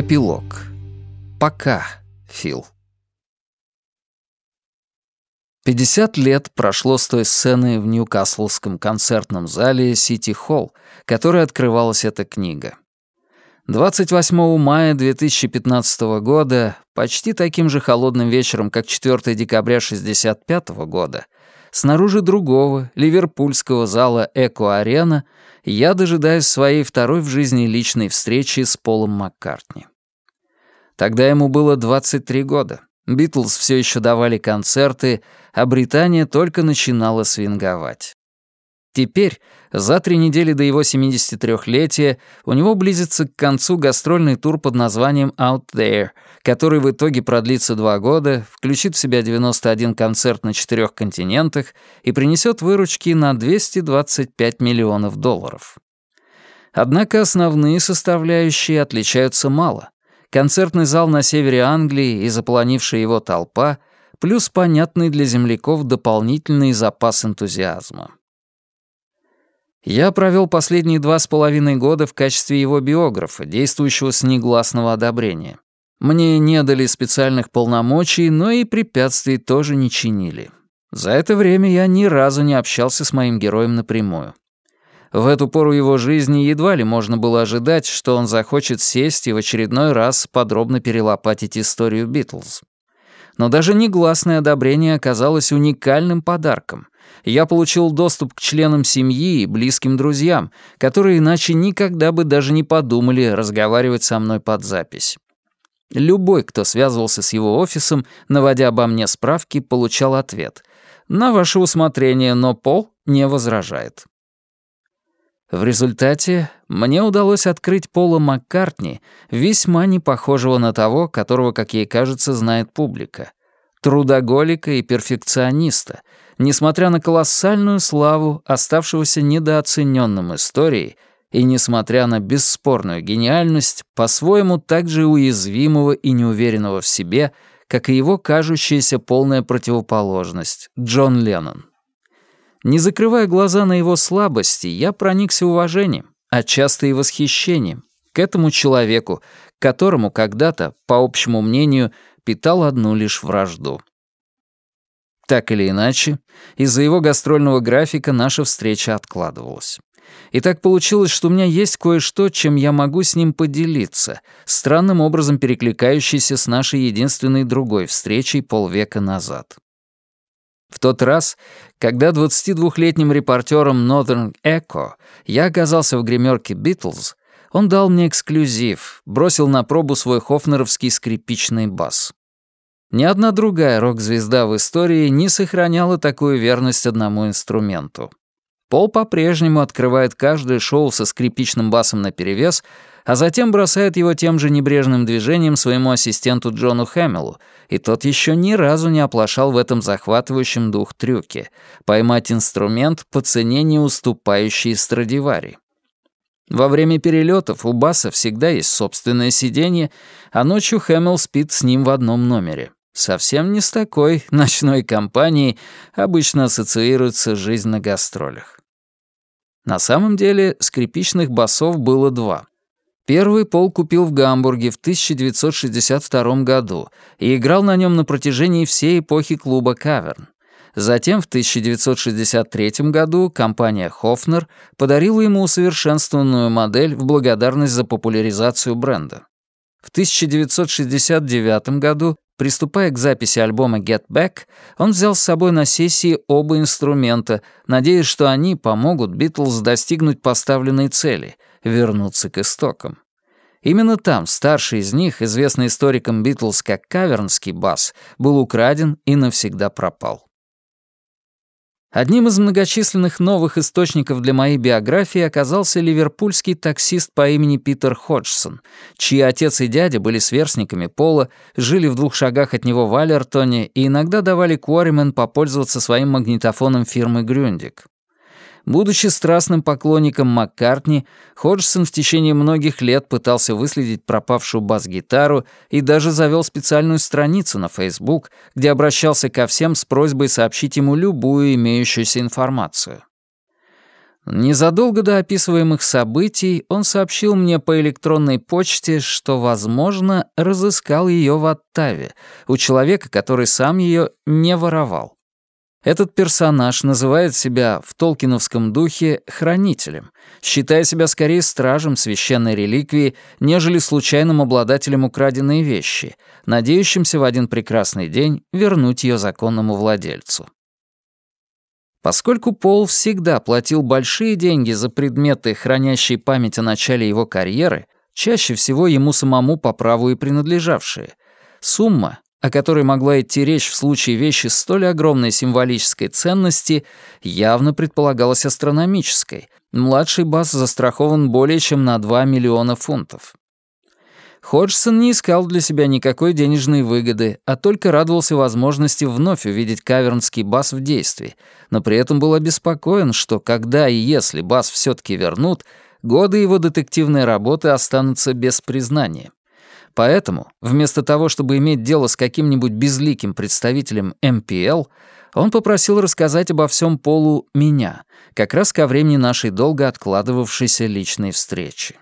Эпилог. Пока, Фил. 50 лет прошло с той сцены в Ньюкаслском концертном зале Сити Холл, которой открывалась эта книга. 28 мая 2015 года, почти таким же холодным вечером, как 4 декабря 65 года, снаружи другого, ливерпульского зала «Эко-арена» я дожидаюсь своей второй в жизни личной встречи с Полом Маккартни. Тогда ему было 23 года. Битлз все еще давали концерты, а Британия только начинала свинговать. Теперь, за три недели до его 73-летия, у него близится к концу гастрольный тур под названием «Out There», который в итоге продлится два года, включит в себя 91 концерт на четырех континентах и принесет выручки на 225 миллионов долларов. Однако основные составляющие отличаются мало концертный зал на севере Англии и заполонившая его толпа, плюс понятный для земляков дополнительный запас энтузиазма. Я провел последние два с половиной года в качестве его биографа, действующего с негласного одобрения. Мне не дали специальных полномочий, но и препятствий тоже не чинили. За это время я ни разу не общался с моим героем напрямую. В эту пору его жизни едва ли можно было ожидать, что он захочет сесть и в очередной раз подробно перелопатить историю Битлз. Но даже негласное одобрение оказалось уникальным подарком. Я получил доступ к членам семьи и близким друзьям, которые иначе никогда бы даже не подумали разговаривать со мной под запись. Любой, кто связывался с его офисом, наводя обо мне справки, получал ответ. «На ваше усмотрение, но Пол не возражает». В результате мне удалось открыть Пола Маккартни, весьма не похожего на того, которого, как ей кажется, знает публика. Трудоголика и перфекциониста, несмотря на колоссальную славу, оставшегося недооцененным историей, и несмотря на бесспорную гениальность, по-своему так же уязвимого и неуверенного в себе, как и его кажущаяся полная противоположность, Джон Леннон. Не закрывая глаза на его слабости, я проникся уважением, а часто и восхищением к этому человеку, которому когда-то, по общему мнению, питал одну лишь вражду. Так или иначе, из-за его гастрольного графика наша встреча откладывалась. И так получилось, что у меня есть кое-что, чем я могу с ним поделиться, странным образом перекликающийся с нашей единственной другой встречей полвека назад. В тот раз, когда 22-летним репортером Northern Echo я оказался в гримерке Beatles, он дал мне эксклюзив, бросил на пробу свой хофнеровский скрипичный бас. Ни одна другая рок-звезда в истории не сохраняла такую верность одному инструменту. Пол по-прежнему открывает каждое шоу со скрипичным басом наперевес, а затем бросает его тем же небрежным движением своему ассистенту Джону Хэмиллу, и тот еще ни разу не оплошал в этом захватывающем дух трюке — поймать инструмент по цене не уступающей Страдивари. Во время перелетов у Баса всегда есть собственное сиденье, а ночью Хэмилл спит с ним в одном номере. Совсем не с такой ночной компанией обычно ассоциируется жизнь на гастролях. На самом деле скрипичных басов было два. Первый Пол купил в Гамбурге в 1962 году и играл на нем на протяжении всей эпохи клуба «Каверн». Затем в 1963 году компания «Хофнер» подарила ему усовершенствованную модель в благодарность за популяризацию бренда. В 1969 году, приступая к записи альбома «Get Back», он взял с собой на сессии оба инструмента, надеясь, что они помогут Битлз достигнуть поставленной цели — вернуться к истокам. Именно там старший из них, известный историкам Битлз как кавернский бас, был украден и навсегда пропал. Одним из многочисленных новых источников для моей биографии оказался ливерпульский таксист по имени Питер Ходжсон, чьи отец и дядя были сверстниками Пола, жили в двух шагах от него в Алертоне и иногда давали Куоримен попользоваться своим магнитофоном фирмы Грюндик. Будучи страстным поклонником Маккартни, Ходжсон в течение многих лет пытался выследить пропавшую бас-гитару и даже завел специальную страницу на Facebook, где обращался ко всем с просьбой сообщить ему любую имеющуюся информацию. Незадолго до описываемых событий он сообщил мне по электронной почте, что, возможно, разыскал ее в Оттаве, у человека, который сам ее не воровал. Этот персонаж называет себя в толкиновском духе хранителем, считая себя скорее стражем священной реликвии, нежели случайным обладателем украденной вещи, надеющимся в один прекрасный день вернуть ее законному владельцу. Поскольку Пол всегда платил большие деньги за предметы, хранящие память о начале его карьеры, чаще всего ему самому по праву и принадлежавшие, сумма, о которой могла идти речь в случае вещи столь огромной символической ценности, явно предполагалась астрономической. Младший Бас застрахован более чем на 2 миллиона фунтов. Ходжсон не искал для себя никакой денежной выгоды, а только радовался возможности вновь увидеть кавернский бас в действии, но при этом был обеспокоен, что когда и если бас все таки вернут, годы его детективной работы останутся без признания. Поэтому, вместо того, чтобы иметь дело с каким-нибудь безликим представителем МПЛ, он попросил рассказать обо всем Полу меня, как раз ко времени нашей долго откладывавшейся личной встречи.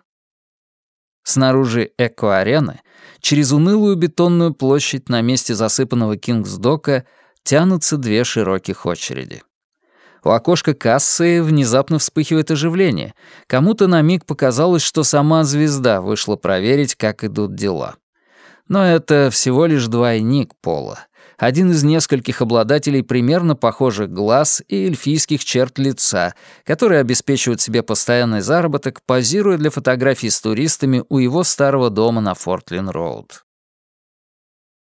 Снаружи эко-арены, через унылую бетонную площадь на месте засыпанного Кингсдока тянутся две широких очереди. У окошка кассы внезапно вспыхивает оживление. Кому-то на миг показалось, что сама звезда вышла проверить, как идут дела. Но это всего лишь двойник Пола один из нескольких обладателей примерно похожих глаз и эльфийских черт лица, которые обеспечивают себе постоянный заработок, позируя для фотографий с туристами у его старого дома на Фортлин-Роуд.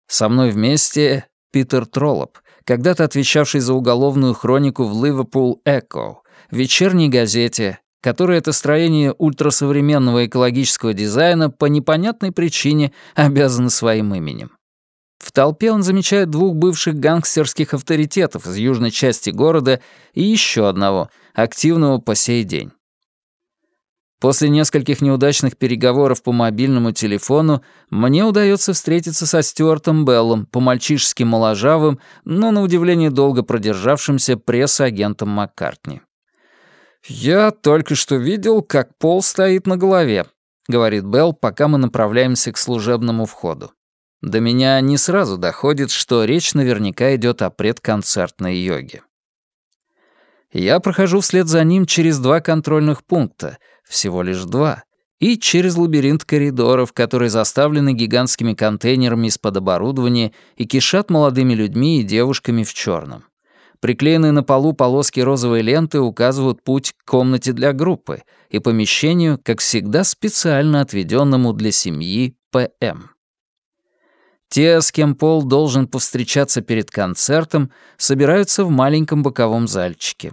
Со мной вместе Питер Троллоп, когда-то отвечавший за уголовную хронику в Ливерпул Эко, вечерней газете, которая это строение ультрасовременного экологического дизайна по непонятной причине обязана своим именем. В толпе он замечает двух бывших гангстерских авторитетов из южной части города и еще одного, активного по сей день. После нескольких неудачных переговоров по мобильному телефону мне удается встретиться со Стюартом Беллом, по-мальчишески моложавым, но, на удивление, долго продержавшимся пресс-агентом Маккартни. «Я только что видел, как пол стоит на голове», — говорит Белл, пока мы направляемся к служебному входу. До меня не сразу доходит, что речь наверняка идет о предконцертной йоге. Я прохожу вслед за ним через два контрольных пункта, всего лишь два, и через лабиринт коридоров, которые заставлены гигантскими контейнерами из-под оборудования и кишат молодыми людьми и девушками в черном. Приклеенные на полу полоски розовой ленты указывают путь к комнате для группы и помещению, как всегда, специально отведенному для семьи ПМ. Те, с кем Пол должен повстречаться перед концертом, собираются в маленьком боковом зальчике.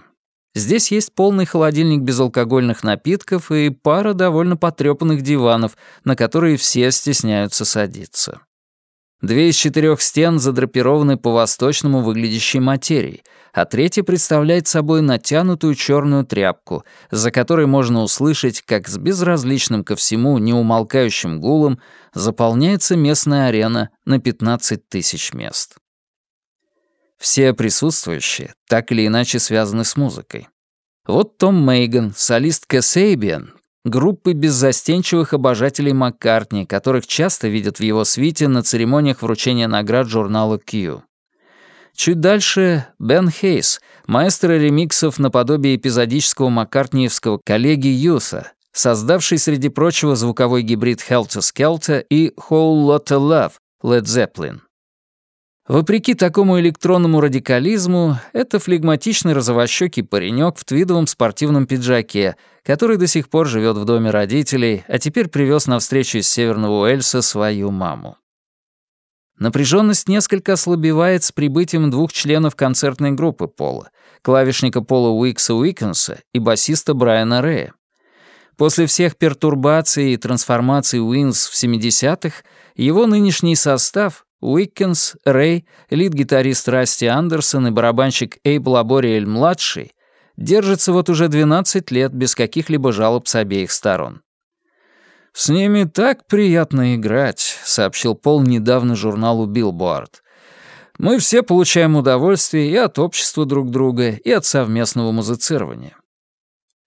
Здесь есть полный холодильник безалкогольных напитков и пара довольно потрёпанных диванов, на которые все стесняются садиться. Две из четырех стен задрапированы по-восточному выглядящей материей, а третья представляет собой натянутую черную тряпку, за которой можно услышать, как с безразличным ко всему неумолкающим гулом заполняется местная арена на 15 тысяч мест. Все присутствующие так или иначе связаны с музыкой. Вот Том Мейган, солист Кэсейбиан, группы беззастенчивых обожателей Маккартни, которых часто видят в его свите на церемониях вручения наград журнала Q. Чуть дальше Бен Хейс, маэстро ремиксов наподобие эпизодического маккартниевского коллеги Юса, создавший, среди прочего, звуковой гибрид Helter Skelter и Whole Lotta Love Led Zeppelin. Вопреки такому электронному радикализму, это флегматичный розовощёкий паренек в твидовом спортивном пиджаке, который до сих пор живет в доме родителей, а теперь привез на встречу из Северного Уэльса свою маму. Напряженность несколько ослабевает с прибытием двух членов концертной группы Пола, клавишника Пола Уикса Уиккенса и басиста Брайана Рэя. После всех пертурбаций и трансформаций Уингз в 70-х, его нынешний состав Уиккенс, Рэй, лид-гитарист Расти Андерсон и барабанщик Эйб Лабориэль-младший держатся вот уже 12 лет без каких-либо жалоб с обеих сторон. «С ними так приятно играть», — сообщил Пол недавно журналу «Билборд». «Мы все получаем удовольствие и от общества друг друга, и от совместного музицирования».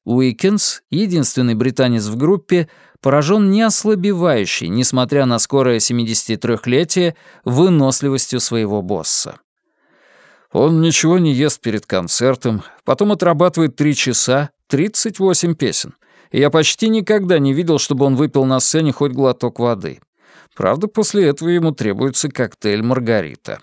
Уиккенс, единственный британец в группе, поражен неослабевающей, несмотря на скорое 73-летие, выносливостью своего босса. Он ничего не ест перед концертом, потом отрабатывает три часа, 38 песен. И я почти никогда не видел, чтобы он выпил на сцене хоть глоток воды. Правда, после этого ему требуется коктейль «Маргарита».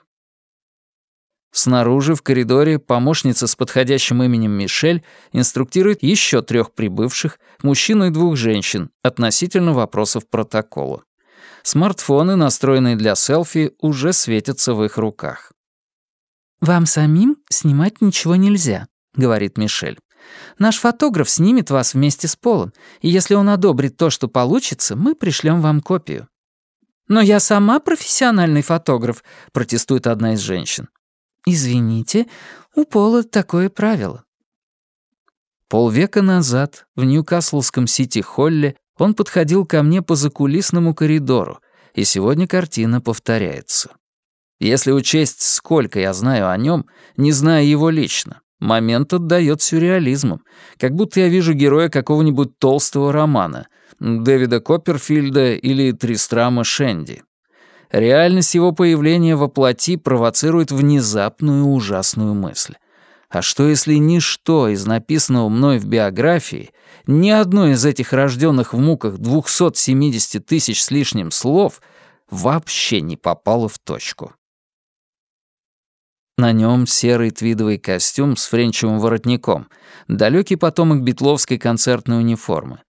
Снаружи, в коридоре, помощница с подходящим именем Мишель инструктирует еще трех прибывших, мужчину и двух женщин, относительно вопросов протокола. Смартфоны, настроенные для селфи, уже светятся в их руках. «Вам самим снимать ничего нельзя», — говорит Мишель. «Наш фотограф снимет вас вместе с Полом, и если он одобрит то, что получится, мы пришлем вам копию». «Но я сама профессиональный фотограф», — протестует одна из женщин. «Извините, у Пола такое правило». Полвека назад в Ньюкаслском Сити-Холле он подходил ко мне по закулисному коридору, и сегодня картина повторяется. Если учесть, сколько я знаю о нем, не зная его лично, момент отдает сюрреализмом, как будто я вижу героя какого-нибудь толстого романа, Дэвида Копперфильда или Тристрама Шенди. Реальность его появления во плоти провоцирует внезапную ужасную мысль. А что если ничто из написанного мной в биографии, ни одно из этих рожденных в муках 270 тысяч с лишним слов вообще не попало в точку? На нем серый твидовый костюм с френчевым воротником, далекий потомок битловской концертной униформы,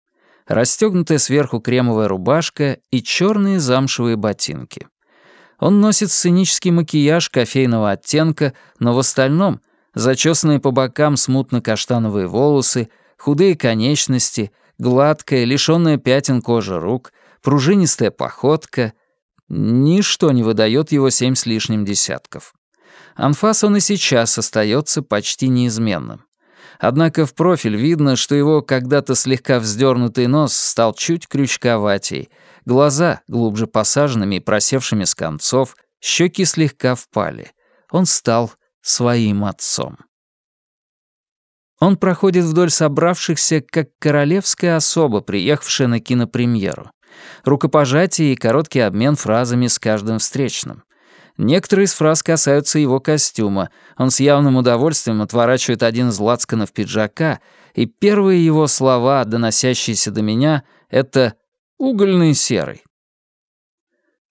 расстегнутая сверху кремовая рубашка и черные замшевые ботинки. Он носит сценический макияж кофейного оттенка, но в остальном — зачесанные по бокам смутно-каштановые волосы, худые конечности, гладкая, лишённая пятен кожи рук, пружинистая походка — ничто не выдает его семь с лишним десятков. Анфас он и сейчас остается почти неизменным. Однако в профиль видно, что его когда-то слегка вздернутый нос стал чуть крючковатей, глаза глубже посаженными и просевшими с концов, щеки слегка впали. Он стал своим отцом. Он проходит вдоль собравшихся, как королевская особа, приехавшая на кинопремьеру. Рукопожатие и короткий обмен фразами с каждым встречным. Некоторые из фраз касаются его костюма. Он с явным удовольствием отворачивает один из лацканов пиджака, и первые его слова, доносящиеся до меня, — это «угольный серый».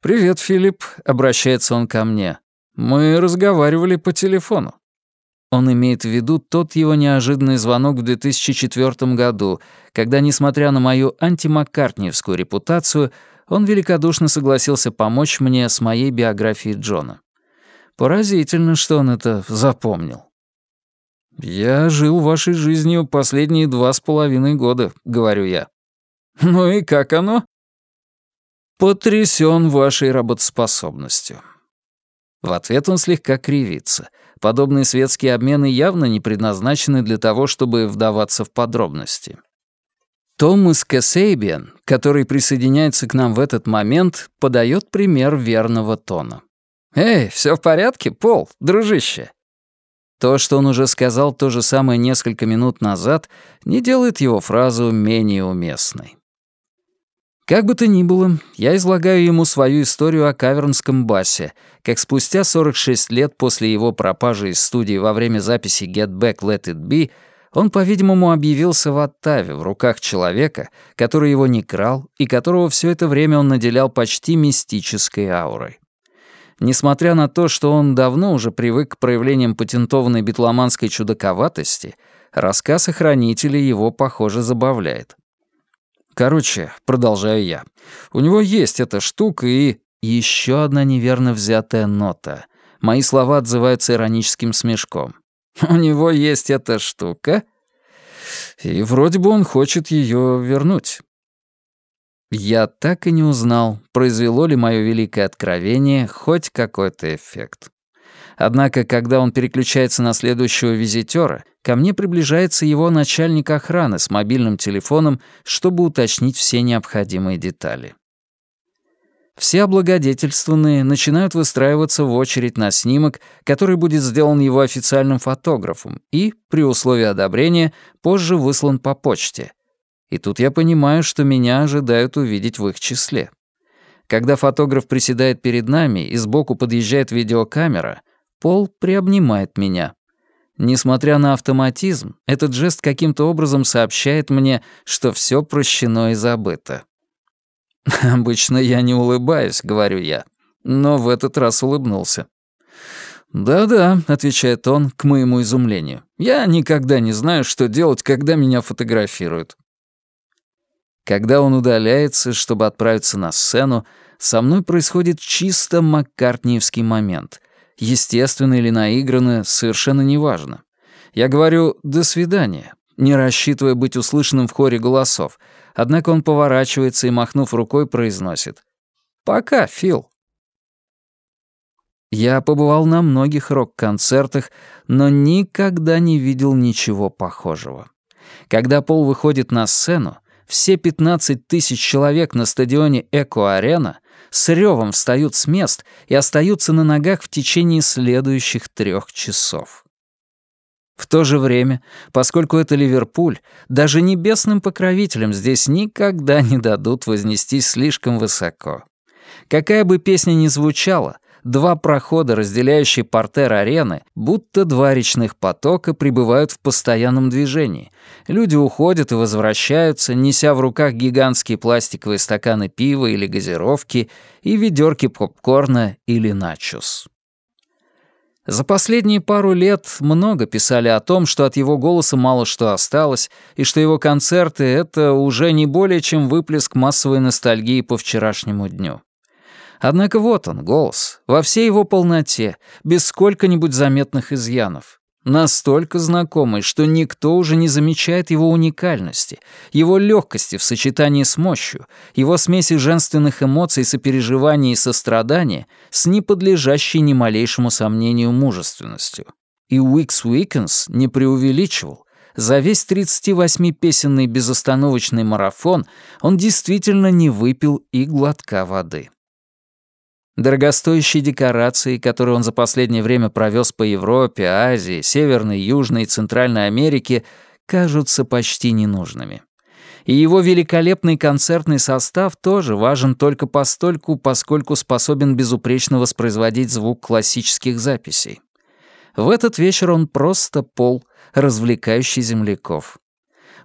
«Привет, Филипп», — обращается он ко мне. «Мы разговаривали по телефону». Он имеет в виду тот его неожиданный звонок в 2004 году, когда, несмотря на мою антимаккартниевскую репутацию, он великодушно согласился помочь мне с моей биографией Джона. Поразительно, что он это запомнил. «Я жил вашей жизнью последние два с половиной года», — говорю я. «Ну и как оно?» «Потрясён вашей работоспособностью». В ответ он слегка кривится. Подобные светские обмены явно не предназначены для того, чтобы вдаваться в подробности. Томас Кэсейбиан, который присоединяется к нам в этот момент, подает пример верного тона. «Эй, все в порядке, Пол, дружище?» То, что он уже сказал то же самое несколько минут назад, не делает его фразу менее уместной. Как бы то ни было, я излагаю ему свою историю о кавернском басе, как спустя 46 лет после его пропажи из студии во время записи «Get Back, Let It Be» Он, по-видимому, объявился в Оттаве в руках человека, который его не крал и которого все это время он наделял почти мистической аурой. Несмотря на то, что он давно уже привык к проявлениям патентованной битломанской чудаковатости, рассказ о хранителе его, похоже, забавляет. Короче, продолжаю я, у него есть эта штука и... Еще одна неверно взятая нота. Мои слова отзываются ироническим смешком. У него есть эта штука, и вроде бы он хочет ее вернуть. Я так и не узнал, произвело ли мое великое откровение хоть какой-то эффект. Однако, когда он переключается на следующего визитера, ко мне приближается его начальник охраны с мобильным телефоном, чтобы уточнить все необходимые детали. Все облагодетельствованные начинают выстраиваться в очередь на снимок, который будет сделан его официальным фотографом и, при условии одобрения, позже выслан по почте. И тут я понимаю, что меня ожидают увидеть в их числе. Когда фотограф приседает перед нами и сбоку подъезжает видеокамера, Пол приобнимает меня. Несмотря на автоматизм, этот жест каким-то образом сообщает мне, что все прощено и забыто. «Обычно я не улыбаюсь», — говорю я, но в этот раз улыбнулся. «Да-да», — отвечает он, к моему изумлению. «Я никогда не знаю, что делать, когда меня фотографируют». Когда он удаляется, чтобы отправиться на сцену, со мной происходит чисто маккартниевский момент. Естественно или наигранно, совершенно неважно. Я говорю «до свидания», не рассчитывая быть услышанным в хоре голосов, однако он поворачивается и, махнув рукой, произносит «Пока, Фил». Я побывал на многих рок-концертах, но никогда не видел ничего похожего. Когда Пол выходит на сцену, все 15 тысяч человек на стадионе Эко-Арена с ревом встают с мест и остаются на ногах в течение следующих трех часов. В то же время, поскольку это Ливерпуль, даже небесным покровителям здесь никогда не дадут вознестись слишком высоко. Какая бы песня ни звучала, два прохода, разделяющие портер арены, будто два речных потока, пребывают в постоянном движении. Люди уходят и возвращаются, неся в руках гигантские пластиковые стаканы пива или газировки и ведерки попкорна или начос. За последние пару лет много писали о том, что от его голоса мало что осталось, и что его концерты — это уже не более чем выплеск массовой ностальгии по вчерашнему дню. Однако вот он, голос, во всей его полноте, без сколько-нибудь заметных изъянов. Настолько знакомый, что никто уже не замечает его уникальности, его легкости в сочетании с мощью, его смеси женственных эмоций, сопереживания и сострадания с неподлежащей ни малейшему сомнению мужественностью. И Уикс Уикенс не преувеличивал. За весь 38-песенный безостановочный марафон он действительно не выпил и глотка воды. Дорогостоящие декорации, которые он за последнее время провез по Европе, Азии, Северной, Южной и Центральной Америке, кажутся почти ненужными. И его великолепный концертный состав тоже важен только постольку, поскольку способен безупречно воспроизводить звук классических записей. В этот вечер он просто пол, развлекающий земляков.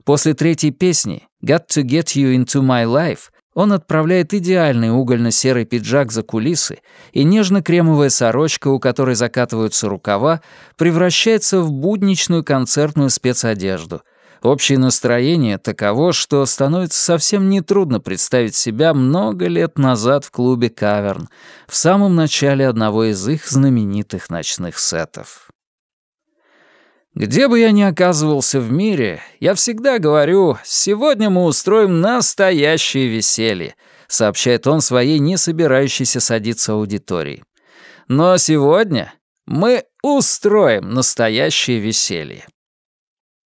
После третьей песни «Got to get you into my life» Он отправляет идеальный угольно-серый пиджак за кулисы, и нежно-кремовая сорочка, у которой закатываются рукава, превращается в будничную концертную спецодежду. Общее настроение таково, что становится совсем нетрудно представить себя много лет назад в клубе «Каверн», в самом начале одного из их знаменитых ночных сетов. Где бы я ни оказывался в мире, я всегда говорю, сегодня мы устроим настоящее веселье, сообщает он своей не собирающейся садиться аудитории. Но сегодня мы устроим настоящее веселье.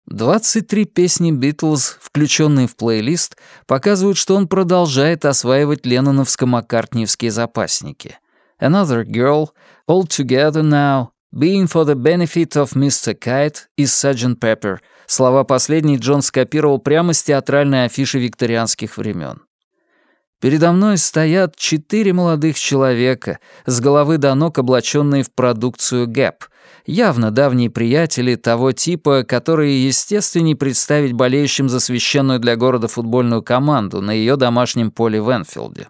23 песни Битлз, включенные в плейлист, показывают, что он продолжает осваивать ленноновско-маккартниевские запасники. Another Girl, All Together Now, «Being for the benefit of Mr. Kite» из Sgt. Pepper. Слова последней Джон скопировал прямо с театральной афиши викторианских времен. Передо мной стоят четыре молодых человека, с головы до ног облаченные в продукцию Gap, явно давние приятели того типа, которые естественней представить болеющим за священную для города футбольную команду на ее домашнем поле в Энфилде.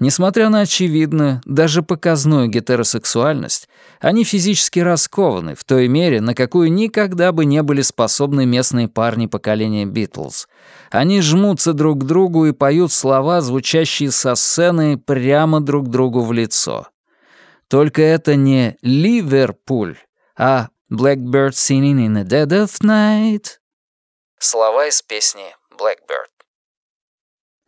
Несмотря на очевидную, даже показную гетеросексуальность, они физически раскованы в той мере, на какую никогда бы не были способны местные парни поколения Битлз. Они жмутся друг к другу и поют слова, звучащие со сцены прямо друг другу в лицо. Только это не «Ливерпуль», а «Blackbird singing in the dead of night». Слова из песни «Blackbird».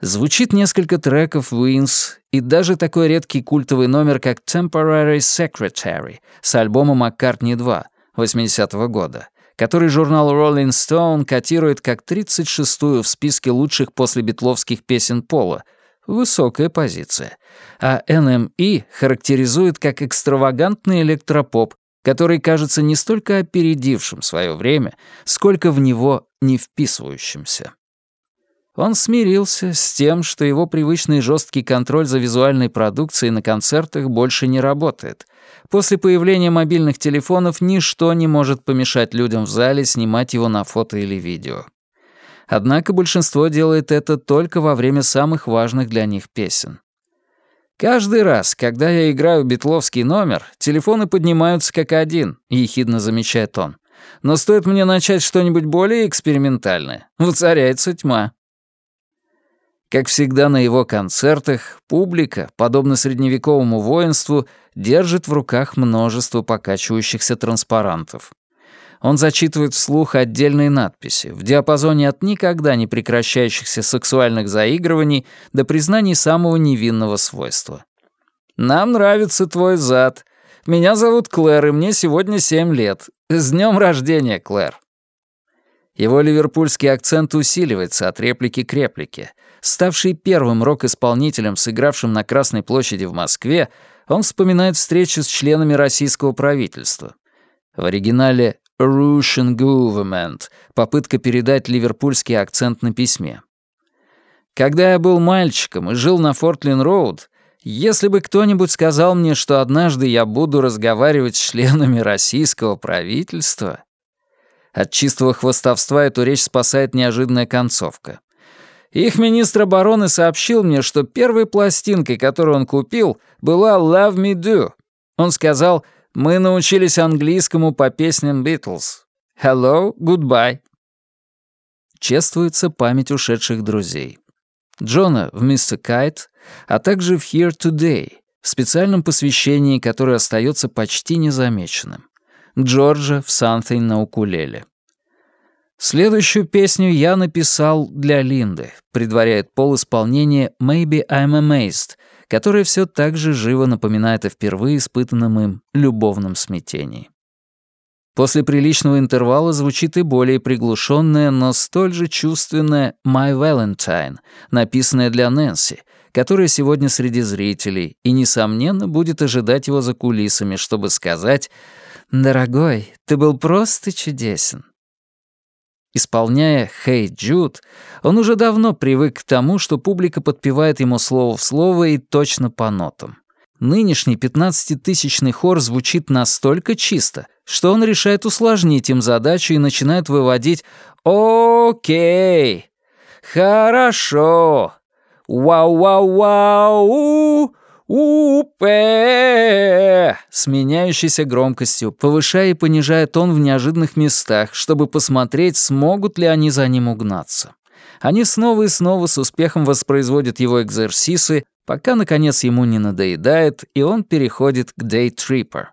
Звучит несколько треков Wins и даже такой редкий культовый номер, как Temporary Secretary с альбома «Маккартни 2» 80-го года, который журнал Rolling Stone котирует как 36-ю в списке лучших после битловских песен Пола, Высокая позиция. А NME характеризует как экстравагантный электропоп, который кажется не столько опередившим свое время, сколько в него не вписывающимся. Он смирился с тем, что его привычный жесткий контроль за визуальной продукцией на концертах больше не работает. После появления мобильных телефонов ничто не может помешать людям в зале снимать его на фото или видео. Однако большинство делает это только во время самых важных для них песен. «Каждый раз, когда я играю битловский номер, телефоны поднимаются как один», — ехидно замечает он. «Но стоит мне начать что-нибудь более экспериментальное, воцаряется тьма». Как всегда на его концертах, публика, подобно средневековому воинству, держит в руках множество покачивающихся транспарантов. Он зачитывает вслух отдельные надписи в диапазоне от никогда не прекращающихся сексуальных заигрываний до признаний самого невинного свойства. «Нам нравится твой зад. Меня зовут Клэр, и мне сегодня семь лет. С днем рождения, Клэр!» Его ливерпульский акцент усиливается от реплики к реплике. Ставший первым рок-исполнителем, сыгравшим на Красной площади в Москве, он вспоминает встречу с членами российского правительства. В оригинале Russian Government, попытка передать ливерпульский акцент на письме. Когда я был мальчиком и жил на Фортлин-Роуд, если бы кто-нибудь сказал мне, что однажды я буду разговаривать с членами российского правительства... От чистого хвостовства эту речь спасает неожиданная концовка. Их министр обороны сообщил мне, что первой пластинкой, которую он купил, была «Love Me Do». Он сказал мы научились английскому по песням Битлз. Hello, goodbye. Чествуется память ушедших друзей. Джона в «Мистер Кайт», а также в «Here Today», в специальном посвящении, которое остается почти незамеченным. Джорджа в «Something» на укулеле. Следующую песню я написал для Линды, предваряет пол исполнения «Maybe I'm Amazed», которое все так же живо напоминает о впервые испытанном им любовном смятении. После приличного интервала звучит и более приглушенная, но столь же чувственная «My Valentine», написанная для Нэнси, которая сегодня среди зрителей и, несомненно, будет ожидать его за кулисами, чтобы сказать «Дорогой, ты был просто чудесен». Исполняя «Hey Jude», он уже давно привык к тому, что публика подпевает ему слово в слово и точно по нотам. Нынешний пятнадцатитысячный хор звучит настолько чисто, что он решает усложнить им задачу и начинает выводить «Окей», «Хорошо», «Вау-вау-вау», «Упе!» с меняющейся громкостью, повышая и понижая тон в неожиданных местах, чтобы посмотреть, смогут ли они за ним угнаться. Они снова и снова с успехом воспроизводят его экзерсисы, пока, наконец, ему не надоедает, и он переходит к дейтрипер.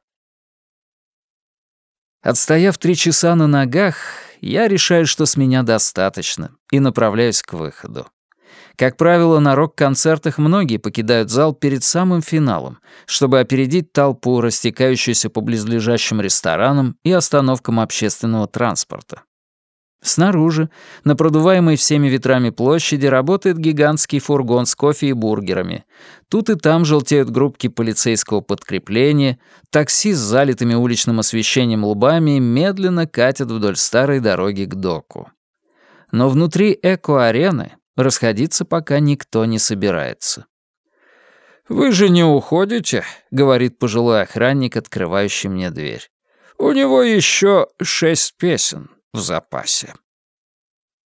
Отстояв три часа на ногах, я решаю, что с меня достаточно, и направляюсь к выходу. Как правило, на рок-концертах многие покидают зал перед самым финалом, чтобы опередить толпу, растекающуюся по близлежащим ресторанам и остановкам общественного транспорта. Снаружи, на продуваемой всеми ветрами площади, работает гигантский фургон с кофе и бургерами. Тут и там желтеют группки полицейского подкрепления, такси с залитыми уличным освещением лбами медленно катят вдоль старой дороги к доку. Но внутри эко-арены Расходиться пока никто не собирается. «Вы же не уходите?» — говорит пожилой охранник, открывающий мне дверь. «У него еще шесть песен в запасе».